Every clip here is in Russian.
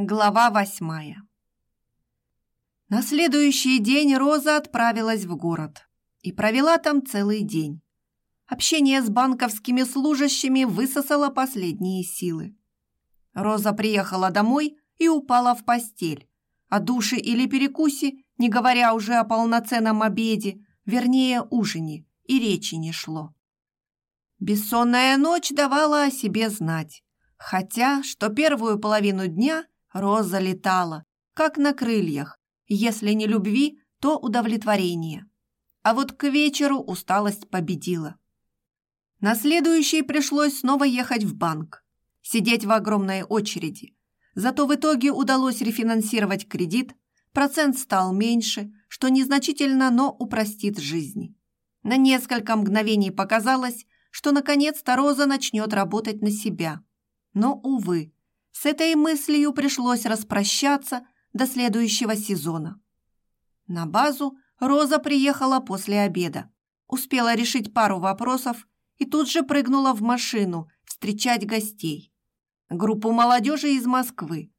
Глава восьмая. На следующий день Роза отправилась в город и провела там целый день. Общение с банковскими служащими высосало последние силы. Роза приехала домой и упала в постель. О душе или перекусе, не говоря уже о полноценном обеде, вернее ужине, и речи не шло. Бессонная ночь давала о себе знать, хотя что первую половину дня – Роза летала, как на крыльях, если не любви, то удовлетворение. А вот к вечеру усталость победила. На следующий пришлось снова ехать в банк, сидеть в огромной очереди. Зато в итоге удалось рефинансировать кредит, процент стал меньше, что незначительно, но упростит жизнь. На несколько мгновений показалось, что наконец-то Роза начнет работать на себя. Но, увы, с этой мыслью пришлось распрощаться до следующего сезона. На базу Роза приехала после обеда, успела решить пару вопросов и тут же прыгнула в машину встречать гостей. Группу молодежи из Москвы.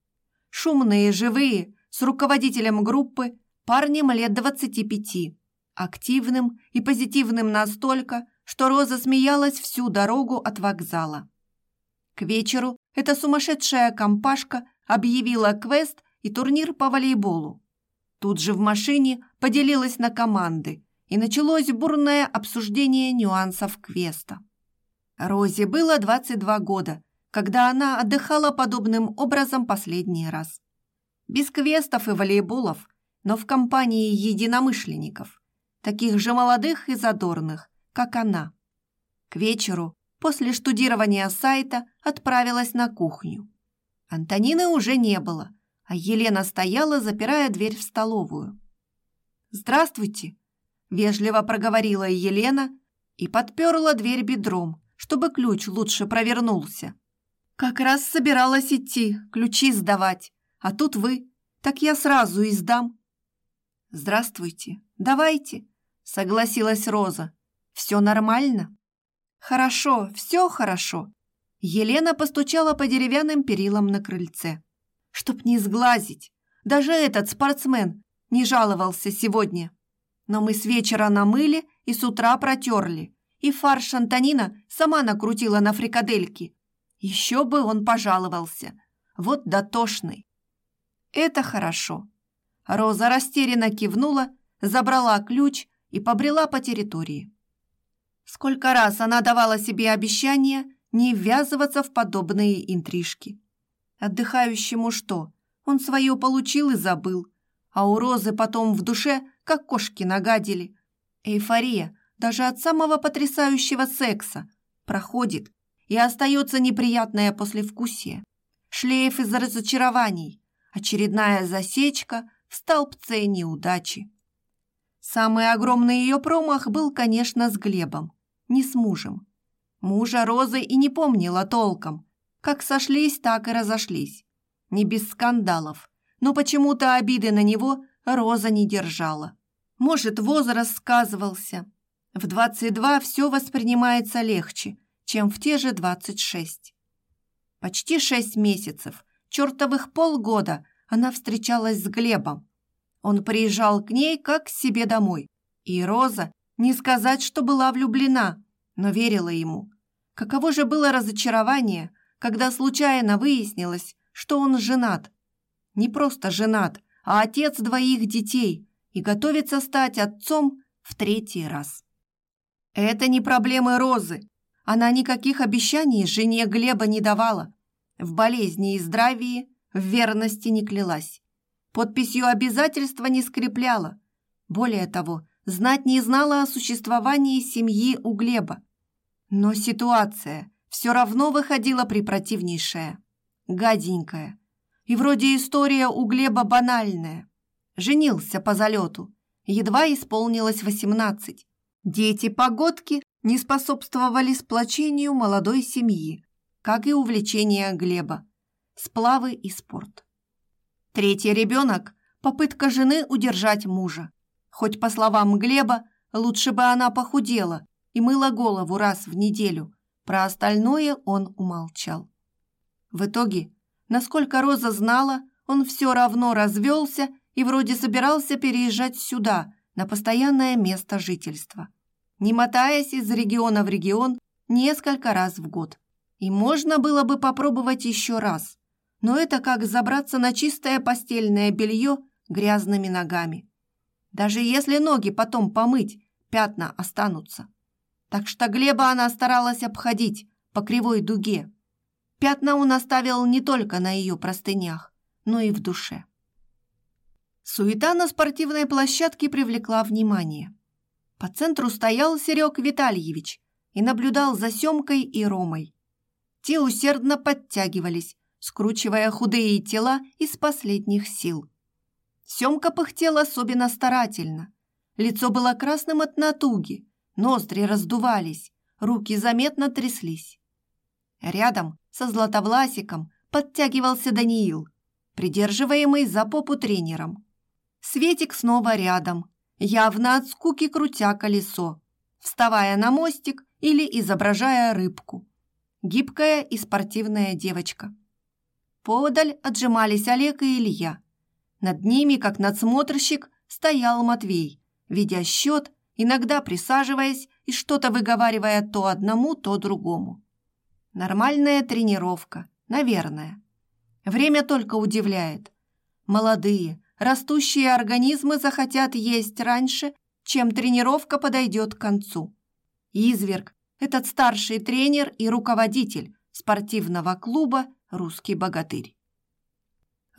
Шумные, живые, с руководителем группы, парнем лет 25, активным и позитивным настолько, что Роза смеялась всю дорогу от вокзала. К вечеру эта сумасшедшая компашка объявила квест и турнир по волейболу. Тут же в машине поделилась на команды, и началось бурное обсуждение нюансов квеста. Розе было 22 года, когда она отдыхала подобным образом последний раз. Без квестов и волейболов, но в компании единомышленников, таких же молодых и задорных, как она. К вечеру после штудирования сайта отправилась на кухню. Антонины уже не было, а Елена стояла, запирая дверь в столовую. «Здравствуйте!» – вежливо проговорила Елена и подперла дверь бедром, чтобы ключ лучше провернулся. «Как раз собиралась идти, ключи сдавать, а тут вы, так я сразу и сдам». «Здравствуйте, давайте», – согласилась Роза. «Все нормально?» «Хорошо, все хорошо». Елена постучала по деревянным перилам на крыльце. «Чтоб не сглазить. Даже этот спортсмен не жаловался сегодня. Но мы с вечера намыли и с утра протерли. И фарш Антонина сама накрутила на фрикадельки. Еще бы он пожаловался. Вот дотошный». «Это хорошо». Роза растерянно кивнула, забрала ключ и побрела по территории. Сколько раз она давала себе обещание не ввязываться в подобные интрижки. Отдыхающему что? Он свое получил и забыл. А у Розы потом в душе, как кошки нагадили. Эйфория даже от самого потрясающего секса проходит, и остается неприятное послевкусие. Шлейф из разочарований, очередная засечка в столбце неудачи. Самый огромный ее промах был, конечно, с Глебом не с мужем. Мужа Розы и не помнила толком. Как сошлись, так и разошлись. Не без скандалов, но почему-то обиды на него Роза не держала. Может, возраст сказывался. В 22 все воспринимается легче, чем в те же 26. Почти шесть месяцев, чертовых полгода, она встречалась с Глебом. Он приезжал к ней как к себе домой, и Роза не сказать, что была влюблена, но верила ему. Каково же было разочарование, когда случайно выяснилось, что он женат. Не просто женат, а отец двоих детей и готовится стать отцом в третий раз. Это не проблемы Розы. Она никаких обещаний жене Глеба не давала. В болезни и здравии в верности не клялась. Подписью обязательства не скрепляла. Более того, знать не знала о существовании семьи у Глеба. Но ситуация все равно выходила припротивнейшая, гаденькая. И вроде история у Глеба банальная. Женился по залету, едва исполнилось восемнадцать. Дети-погодки не способствовали сплочению молодой семьи, как и увлечение Глеба, сплавы и спорт. Третий ребенок – попытка жены удержать мужа. Хоть, по словам Глеба, лучше бы она похудела и мыла голову раз в неделю. Про остальное он умолчал. В итоге Насколько Роза знала, он все равно развелся и вроде собирался переезжать сюда, на постоянное место жительства, не мотаясь из региона в регион несколько раз в год. И можно было бы попробовать еще раз, но это как забраться на чистое постельное белье грязными ногами. Даже если ноги потом помыть, пятна останутся. Так что Глеба она старалась обходить по кривой дуге. Пятна он оставил не только на ее простынях, но и в душе. Суета на спортивной площадке привлекла внимание. По центру стоял Серег Витальевич и наблюдал за Семкой и Ромой. Те усердно подтягивались, скручивая худые тела из последних сил. Семка пыхтел особенно старательно. Лицо было красным от натуги, ноздри раздувались, руки заметно тряслись. Рядом со Златовласиком подтягивался Даниил, придерживаемый за попу тренером. Светик снова рядом, явно от скуки крутя колесо, вставая на мостик или изображая рыбку. Гибкая и спортивная девочка. Подаль отжимались Олег и Илья. Над ними, как надсмотрщик, стоял Матвей, ведя счет, иногда присаживаясь и что-то выговаривая то одному, то другому. Нормальная тренировка, наверное. Время только удивляет. Молодые, растущие организмы захотят есть раньше, чем тренировка подойдет к концу. Изверг, этот старший тренер и руководитель спортивного клуба «Русский богатырь».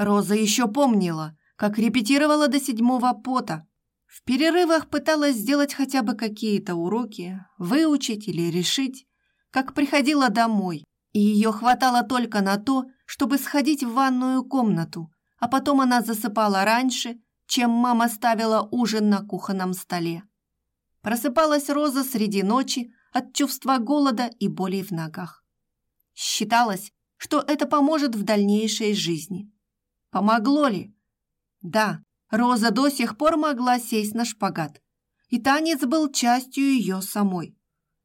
Роза еще помнила, как репетировала до седьмого пота. В перерывах пыталась сделать хотя бы какие-то уроки, выучить или решить, как приходила домой, и ее хватало только на то, чтобы сходить в ванную комнату, а потом она засыпала раньше, чем мама ставила ужин на кухонном столе. Просыпалась Роза среди ночи от чувства голода и боли в ногах. Считалось, что это поможет в дальнейшей жизни. Помогло ли? Да, Роза до сих пор могла сесть на шпагат, и танец был частью ее самой.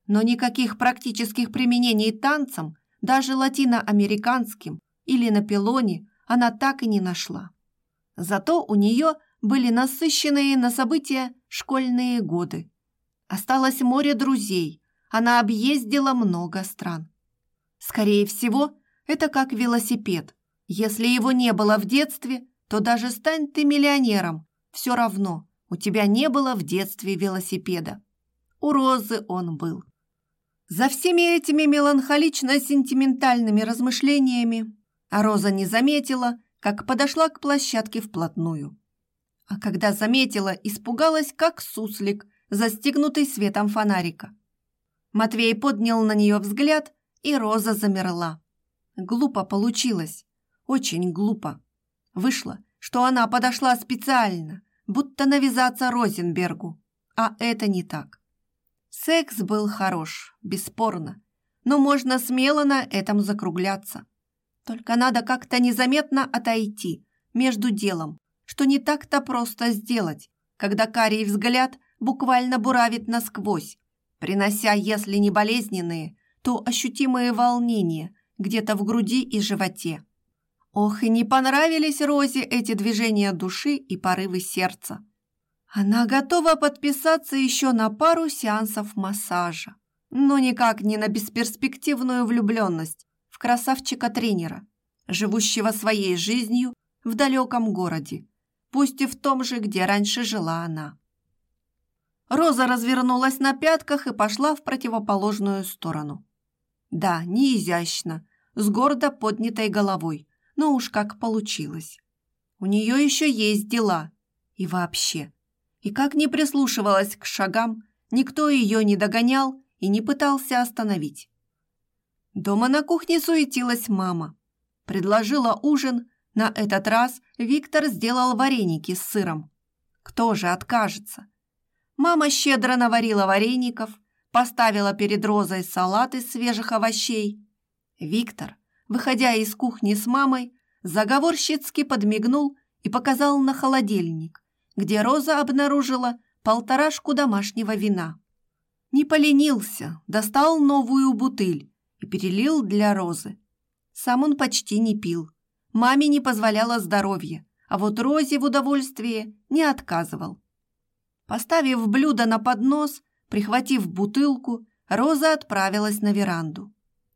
Но никаких практических применений танцам, даже латиноамериканским или на пилоне, она так и не нашла. Зато у нее были насыщенные на события школьные годы. Осталось море друзей, она объездила много стран. Скорее всего, это как велосипед. Если его не было в детстве, то даже стань ты миллионером, все равно у тебя не было в детстве велосипеда. У Розы он был. За всеми этими меланхолично-сентиментальными размышлениями Роза не заметила, как подошла к площадке вплотную. А когда заметила, испугалась, как суслик, застегнутый светом фонарика. Матвей поднял на нее взгляд, и Роза замерла. Глупо получилось, очень глупо. Вышло, что она подошла специально, будто навязаться Розенбергу, а это не так. Секс был хорош, бесспорно, но можно смело на этом закругляться. Только надо как-то незаметно отойти между делом, что не так-то просто сделать, когда карий взгляд буквально буравит насквозь, принося, если не болезненные, то ощутимые волнения где-то в груди и животе. Ох, и не понравились Розе эти движения души и порывы сердца. Она готова подписаться еще на пару сеансов массажа, но никак не на бесперспективную влюбленность, в красавчика-тренера, живущего своей жизнью в далеком городе, пусть и в том же, где раньше жила она. Роза развернулась на пятках и пошла в противоположную сторону. Да, не изящно, с гордо поднятой головой, но уж как получилось. У нее еще есть дела. И вообще. И как не прислушивалась к шагам, никто ее не догонял и не пытался остановить. Дома на кухне суетилась мама. Предложила ужин. На этот раз Виктор сделал вареники с сыром. Кто же откажется? Мама щедро наварила вареников, поставила перед Розой салат из свежих овощей. Виктор, выходя из кухни с мамой, заговорщицки подмигнул и показал на холодильник, где Роза обнаружила полторашку домашнего вина. Не поленился, достал новую бутыль и перелил для Розы. Сам он почти не пил, Маме не позволяло здоровье, а вот Розе в удовольствии не отказывал. Поставив блюдо на поднос, прихватив бутылку, Роза отправилась на веранду.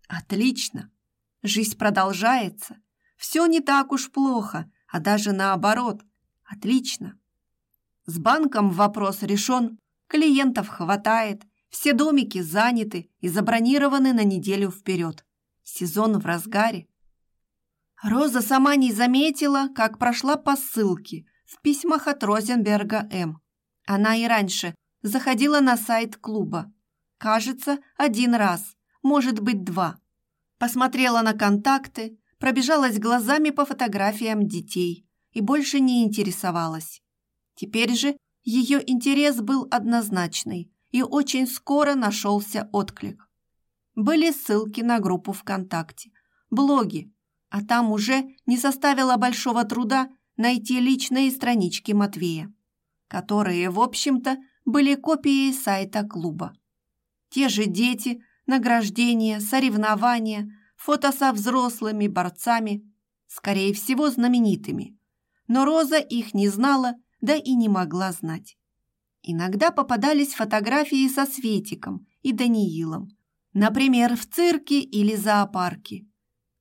Отлично. Жизнь продолжается. Все не так уж плохо, а даже наоборот. Отлично. С банком вопрос решен, клиентов хватает, все домики заняты и забронированы на неделю вперед. Сезон в разгаре. Роза сама не заметила, как прошла по ссылке в письмах от Розенберга М. Она и раньше заходила на сайт клуба. Кажется, один раз, может быть, два. Посмотрела на контакты, пробежалась глазами по фотографиям детей и больше не интересовалась. Теперь же ее интерес был однозначный, и очень скоро нашелся отклик. Были ссылки на группу ВКонтакте, блоги, а там уже не составило большого труда найти личные странички Матвея, которые, в общем-то, были копией сайта клуба. Те же дети, награждения, соревнования, фото со взрослыми борцами, скорее всего, знаменитыми. Но Роза их не знала, да и не могла знать. Иногда попадались фотографии со Светиком и Даниилом, например, в цирке или зоопарке.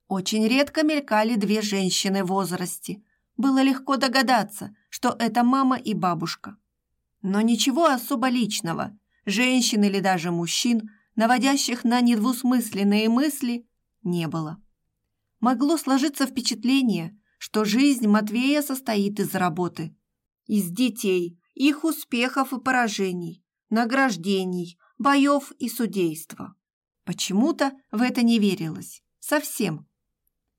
Очень редко мелькали две женщины в возрасте. Было легко догадаться, что это мама и бабушка. Но ничего особо личного, женщин или даже мужчин, наводящих на недвусмысленные мысли, не было. Могло сложиться впечатление, что жизнь Матвея состоит из работы, из детей, их успехов и поражений, награждений, боев и судейства. Почему-то в это не верилось. Совсем.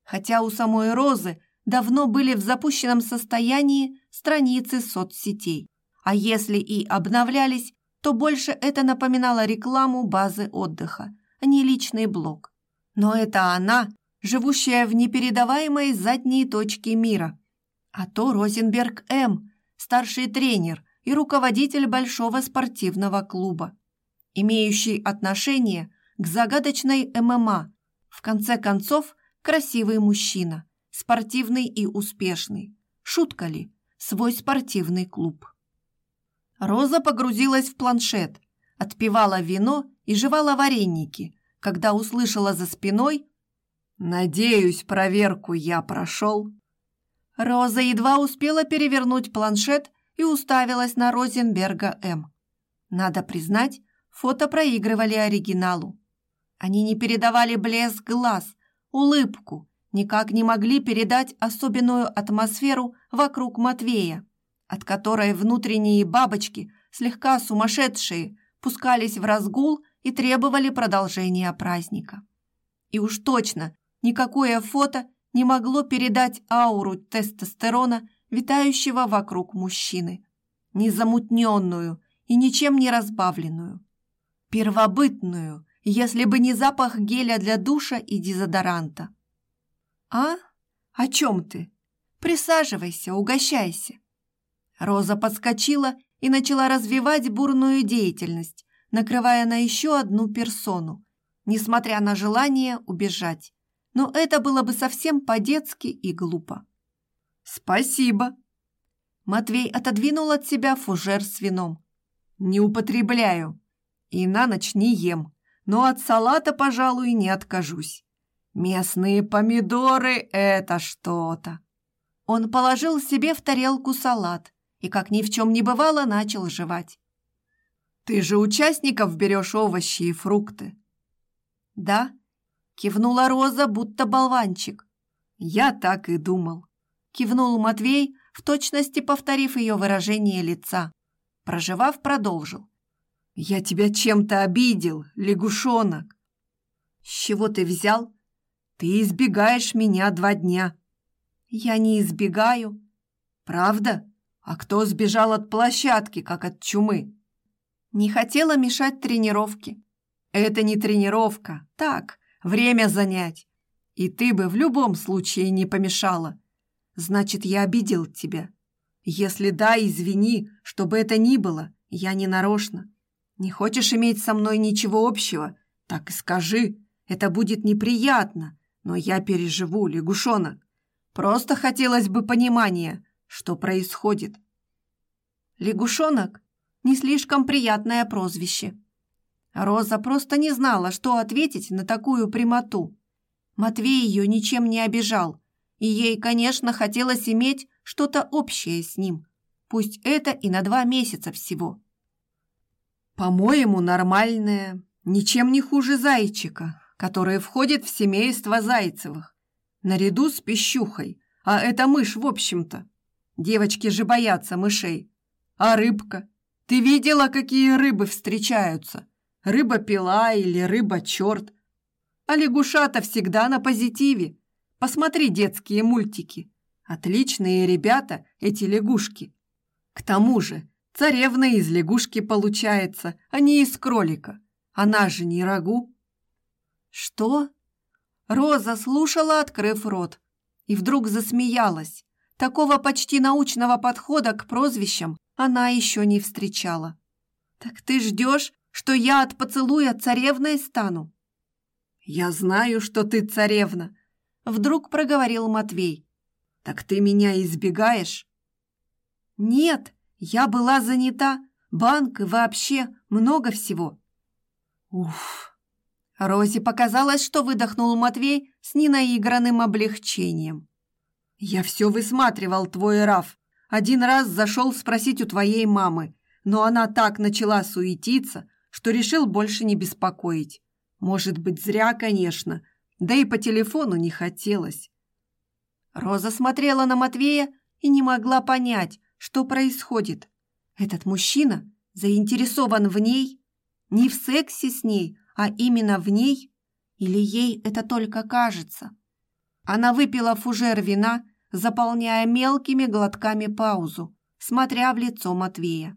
Хотя у самой Розы давно были в запущенном состоянии страницы соцсетей. А если и обновлялись, то больше это напоминало рекламу базы отдыха, а не личный блог. Но это она, живущая в непередаваемой задней точке мира. А то Розенберг М., старший тренер и руководитель большого спортивного клуба, имеющий отношение к загадочной ММА. В конце концов, красивый мужчина, спортивный и успешный. Шутка ли? Свой спортивный клуб. Роза погрузилась в планшет, отпивала вино и жевала вареники, когда услышала за спиной «Надеюсь, проверку я прошел». Роза едва успела перевернуть планшет и уставилась на Розенберга М. Надо признать, фото проигрывали оригиналу. Они не передавали блеск глаз, улыбку, никак не могли передать особенную атмосферу вокруг Матвея от которой внутренние бабочки, слегка сумасшедшие, пускались в разгул и требовали продолжения праздника. И уж точно никакое фото не могло передать ауру тестостерона, витающего вокруг мужчины, незамутненную и ничем не разбавленную, первобытную, если бы не запах геля для душа и дезодоранта. «А? О чем ты? Присаживайся, угощайся!» Роза подскочила и начала развивать бурную деятельность, накрывая на еще одну персону, несмотря на желание убежать. Но это было бы совсем по-детски и глупо. «Спасибо!» Матвей отодвинул от себя фужер с вином. «Не употребляю. И на ночь не ем. Но от салата, пожалуй, не откажусь. Местные помидоры — это что-то!» Он положил себе в тарелку салат, и, как ни в чем не бывало, начал жевать. «Ты же участников берешь овощи и фрукты?» «Да», — кивнула Роза, будто болванчик. «Я так и думал», — кивнул Матвей, в точности повторив ее выражение лица. Проживав, продолжил. «Я тебя чем-то обидел, лягушонок». «С чего ты взял?» «Ты избегаешь меня два дня». «Я не избегаю». «Правда?» А кто сбежал от площадки, как от чумы? Не хотела мешать тренировке. Это не тренировка, так, время занять. И ты бы в любом случае не помешала. Значит, я обидел тебя. Если да, извини, что бы это ни было, я не нарочно. Не хочешь иметь со мной ничего общего, так и скажи. Это будет неприятно, но я переживу, лягушонок. Просто хотелось бы понимания, что происходит. Лягушонок – не слишком приятное прозвище. Роза просто не знала, что ответить на такую прямоту. Матвей ее ничем не обижал, и ей, конечно, хотелось иметь что-то общее с ним, пусть это и на два месяца всего. По-моему, нормальное, ничем не хуже зайчика, который входит в семейство Зайцевых, наряду с пищухой, а это мышь, в общем-то. Девочки же боятся мышей. А рыбка? Ты видела, какие рыбы встречаются? Рыба-пила или рыба-черт? А лягушата всегда на позитиве. Посмотри детские мультики. Отличные ребята эти лягушки. К тому же, Царевна из лягушки получается, а не из кролика. Она же не рагу. Что? Роза слушала, открыв рот, и вдруг засмеялась. Такого почти научного подхода к прозвищам она еще не встречала. Так ты ждешь, что я от поцелуя царевной стану? Я знаю, что ты царевна, вдруг проговорил Матвей. Так ты меня избегаешь? Нет, я была занята, банк и вообще много всего. Уф. Розе показалось, что выдохнул Матвей с ненаигранным облегчением. Я все высматривал твой Раф. Один раз зашел спросить у твоей мамы, но она так начала суетиться, что решил больше не беспокоить. Может быть, зря, конечно, да и по телефону не хотелось. Роза смотрела на Матвея и не могла понять, что происходит? Этот мужчина заинтересован в ней? Не в сексе с ней, а именно в ней? Или ей это только кажется? Она выпила фужер вина, заполняя мелкими глотками паузу, смотря в лицо Матвея.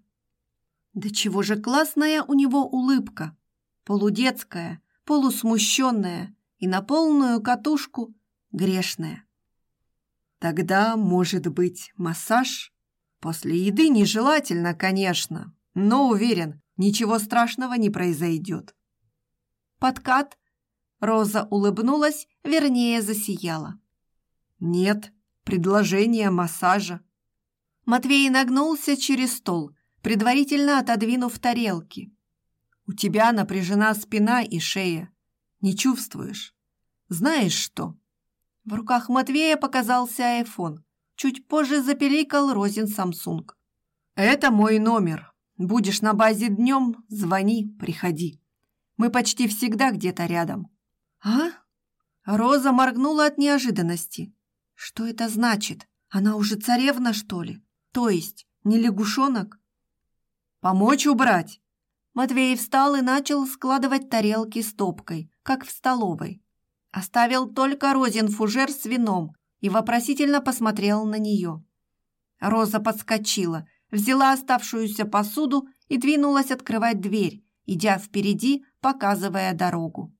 Да чего же классная у него улыбка, полудетская, полусмущенная и на полную катушку грешная. Тогда, может быть, массаж? После еды нежелательно, конечно, но уверен, ничего страшного не произойдет. Подкат. Роза улыбнулась, вернее, засияла. Нет, предложение массажа. Матвей нагнулся через стол, предварительно отодвинув тарелки. У тебя напряжена спина и шея. Не чувствуешь? Знаешь что? В руках Матвея показался айфон. Чуть позже запеликал Розин Самсунг. «Это мой номер. Будешь на базе днем, звони, приходи. Мы почти всегда где-то рядом». «А?» Роза моргнула от неожиданности. «Что это значит? Она уже царевна, что ли? То есть не лягушонок?» «Помочь убрать?» Матвей встал и начал складывать тарелки стопкой, как в столовой. Оставил только Розин фужер с вином, и вопросительно посмотрел на нее. Роза подскочила, взяла оставшуюся посуду и двинулась открывать дверь, идя впереди, показывая дорогу.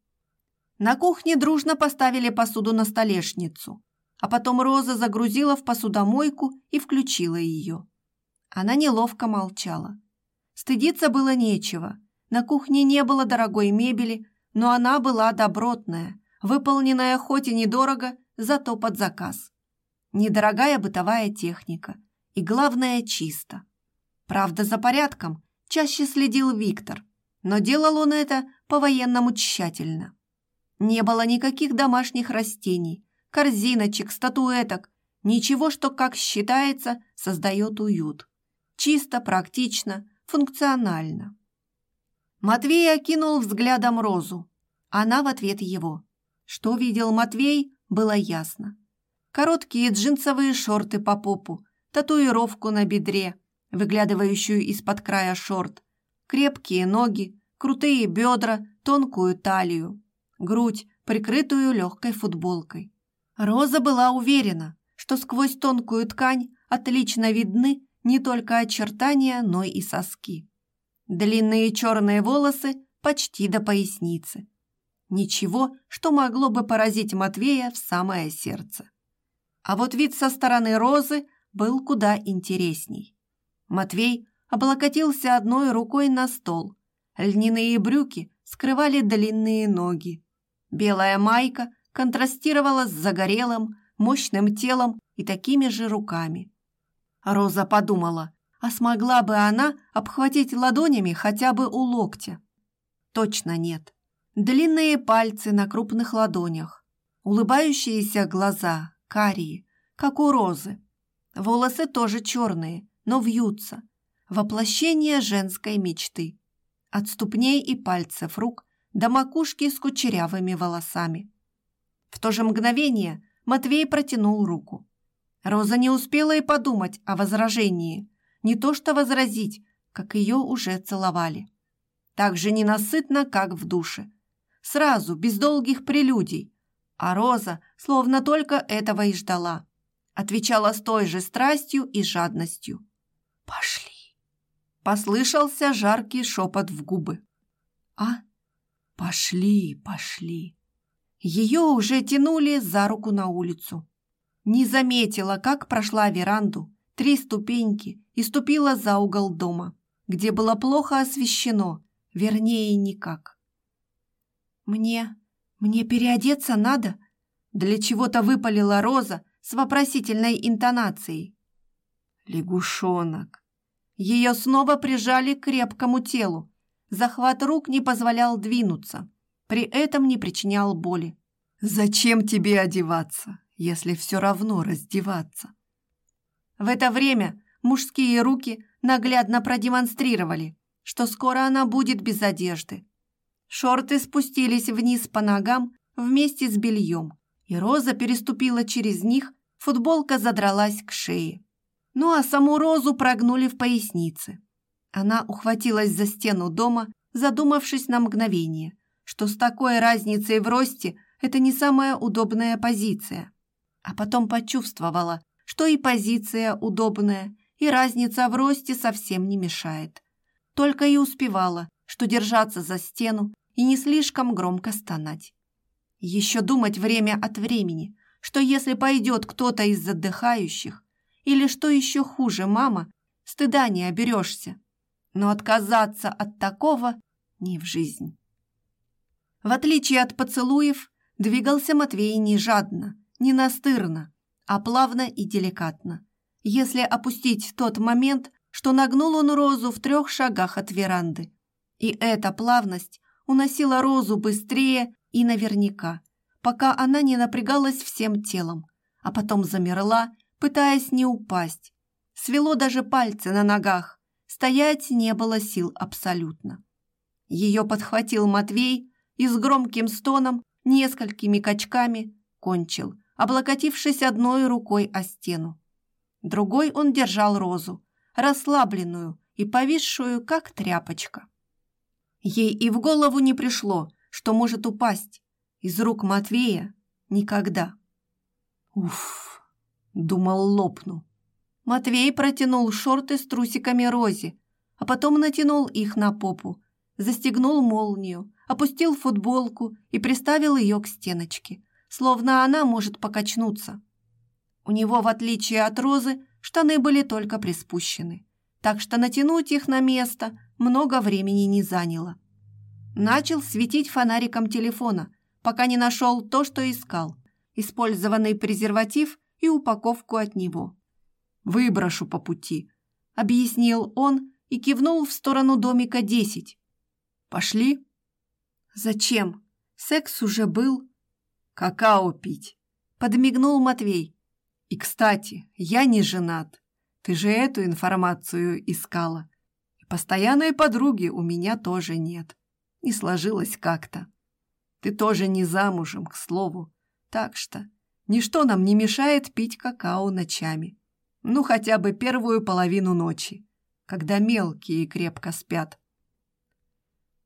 На кухне дружно поставили посуду на столешницу, а потом Роза загрузила в посудомойку и включила ее. Она неловко молчала. Стыдиться было нечего. На кухне не было дорогой мебели, но она была добротная, выполненная хоть и недорого, зато под заказ. Недорогая бытовая техника и, главное, чисто. Правда, за порядком чаще следил Виктор, но делал он это по-военному тщательно. Не было никаких домашних растений, корзиночек, статуэток, ничего, что, как считается, создает уют. Чисто, практично, функционально. Матвей окинул взглядом Розу. Она в ответ его. Что видел Матвей, было ясно. Короткие джинсовые шорты по попу, татуировку на бедре, выглядывающую из-под края шорт, крепкие ноги, крутые бедра, тонкую талию, грудь, прикрытую легкой футболкой. Роза была уверена, что сквозь тонкую ткань отлично видны не только очертания, но и соски. Длинные черные волосы почти до поясницы. Ничего, что могло бы поразить Матвея в самое сердце. А вот вид со стороны Розы был куда интересней. Матвей облокотился одной рукой на стол. Льняные брюки скрывали длинные ноги. Белая майка контрастировала с загорелым, мощным телом и такими же руками. Роза подумала, а смогла бы она обхватить ладонями хотя бы у локтя? Точно нет. Длинные пальцы на крупных ладонях, улыбающиеся глаза, карие, как у розы. Волосы тоже черные, но вьются. Воплощение женской мечты. От ступней и пальцев рук до макушки с кучерявыми волосами. В то же мгновение Матвей протянул руку. Роза не успела и подумать о возражении. Не то что возразить, как ее уже целовали. Так же ненасытно, как в душе. Сразу, без долгих прелюдий. А Роза словно только этого и ждала. Отвечала с той же страстью и жадностью. «Пошли!» Послышался жаркий шепот в губы. «А? Пошли, пошли!» Ее уже тянули за руку на улицу. Не заметила, как прошла веранду, три ступеньки и ступила за угол дома, где было плохо освещено, вернее, никак. «Мне... мне переодеться надо?» Для чего-то выпалила Роза с вопросительной интонацией. «Лягушонок!» Ее снова прижали к крепкому телу. Захват рук не позволял двинуться при этом не причинял боли. «Зачем тебе одеваться, если все равно раздеваться?» В это время мужские руки наглядно продемонстрировали, что скоро она будет без одежды. Шорты спустились вниз по ногам вместе с бельем, и Роза переступила через них, футболка задралась к шее. Ну а саму Розу прогнули в пояснице. Она ухватилась за стену дома, задумавшись на мгновение – что с такой разницей в росте это не самая удобная позиция. А потом почувствовала, что и позиция удобная, и разница в росте совсем не мешает. Только и успевала, что держаться за стену и не слишком громко стонать. Еще думать время от времени, что если пойдет кто-то из отдыхающих, или что еще хуже, мама, стыда не оберешься. Но отказаться от такого не в жизнь. В отличие от поцелуев, двигался Матвей не жадно, не настырно, а плавно и деликатно. Если опустить тот момент, что нагнул он Розу в трех шагах от веранды. И эта плавность уносила Розу быстрее и наверняка, пока она не напрягалась всем телом, а потом замерла, пытаясь не упасть. Свело даже пальцы на ногах, стоять не было сил абсолютно. Ее подхватил Матвей, и с громким стоном, несколькими качками кончил, облокотившись одной рукой о стену. Другой он держал розу, расслабленную и повисшую, как тряпочка. Ей и в голову не пришло, что может упасть. Из рук Матвея никогда. Уф, думал, лопну. Матвей протянул шорты с трусиками Розе, а потом натянул их на попу, застегнул молнию, опустил футболку и приставил ее к стеночке, словно она может покачнуться. У него, в отличие от Розы, штаны были только приспущены, так что натянуть их на место много времени не заняло. Начал светить фонариком телефона, пока не нашел то, что искал, использованный презерватив и упаковку от него. «Выброшу по пути», — объяснил он и кивнул в сторону домика 10. «Пошли?» «Зачем? Секс уже был». «Какао пить», — подмигнул Матвей. «И, кстати, я не женат. Ты же эту информацию искала. И постоянной подруги у меня тоже нет. Не сложилось как-то. Ты тоже не замужем, к слову. Так что ничто нам не мешает пить какао ночами. Ну, хотя бы первую половину ночи, когда мелкие крепко спят.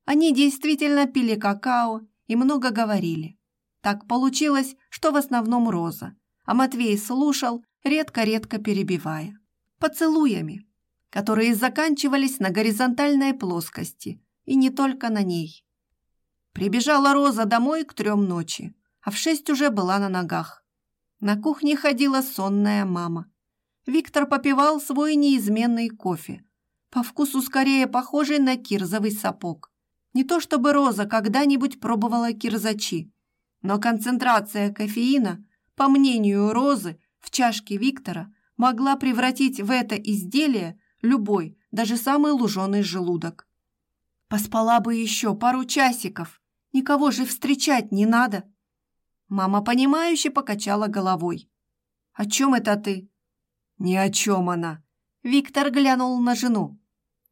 Они действительно пили какао и много говорили. Так получилось, что в основном Роза, а Матвей слушал, редко-редко перебивая. Поцелуями, которые заканчивались на горизонтальной плоскости, и не только на ней. Прибежала Роза домой к трем ночи, а в шесть уже была на ногах. На кухне ходила сонная мама. Виктор попивал свой неизменный кофе, по вкусу скорее похожий на кирзовый сапог. Не то чтобы Роза когда-нибудь пробовала кирзачи, но концентрация кофеина по мнению Розы, в чашке Виктора могла превратить в это изделие любой, даже самый луженый желудок. Поспала бы еще пару часиков, никого же встречать не надо. Мама, понимающе покачала головой. «О чем это ты?» «Ни о чем она!» Виктор глянул на жену.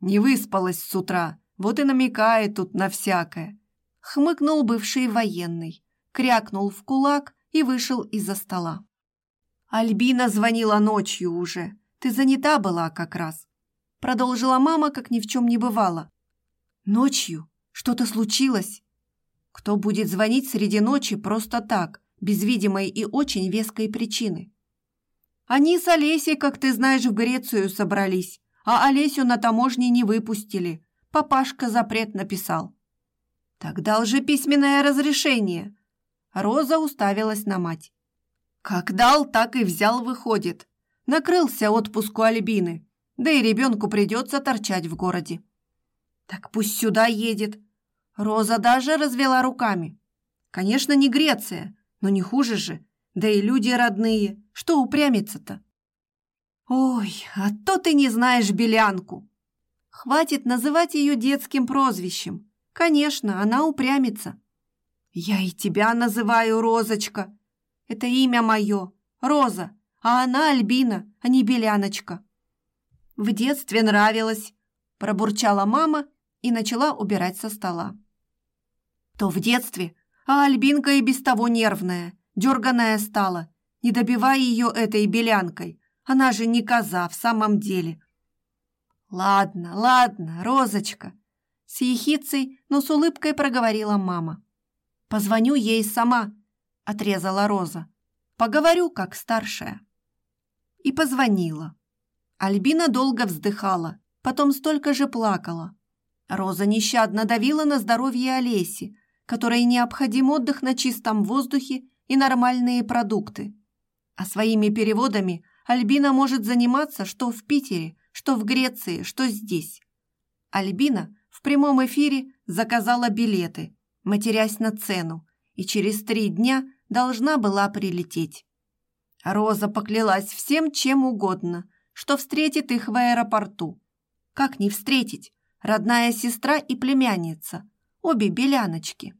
«Не выспалась с утра, вот и намекает тут на всякое». Хмыкнул бывший военный, крякнул в кулак и вышел из-за стола. «Альбина звонила ночью уже. Ты занята была как раз». Продолжила мама, как ни в чем не бывало. «Ночью? Что-то случилось?» «Кто будет звонить среди ночи просто так, без видимой и очень веской причины?» «Они с Олесей, как ты знаешь, в Грецию собрались, а Олесю на таможне не выпустили. Папашка запрет написал». «Так дал же письменное разрешение». Роза уставилась на мать. Как дал, так и взял, выходит. Накрылся отпуску Альбины. Да и ребенку придется торчать в городе. Так пусть сюда едет. Роза даже развела руками. Конечно, не Греция, но не хуже же. Да и люди родные. Что упрямиться-то? Ой, а то ты не знаешь Белянку. Хватит называть ее детским прозвищем. Конечно, она упрямится. Я и тебя называю Розочка, это имя мое, Роза, а она Альбина, а не Беляночка. В детстве нравилось, пробурчала мама и начала убирать со стола. То в детстве, а Альбинка и без того нервная, дерганая стала, не добивая ее этой белянкой. Она же не коза в самом деле. Ладно, ладно, Розочка, с ехицей, но с улыбкой проговорила мама. Позвоню ей сама, отрезала Роза. Поговорю как старшая. И позвонила. Альбина долго вздыхала, потом столько же плакала. Роза нещадно давила на здоровье Олеси, которой необходим отдых на чистом воздухе и нормальные продукты. А своими переводами Альбина может заниматься что в Питере, что в Греции, что здесь. Альбина в прямом эфире заказала билеты, матерясь на цену, и через три дня должна была прилететь. Роза поклялась всем чем угодно, что встретит их в аэропорту. Как не встретить? Родная сестра и племянница, обе беляночки.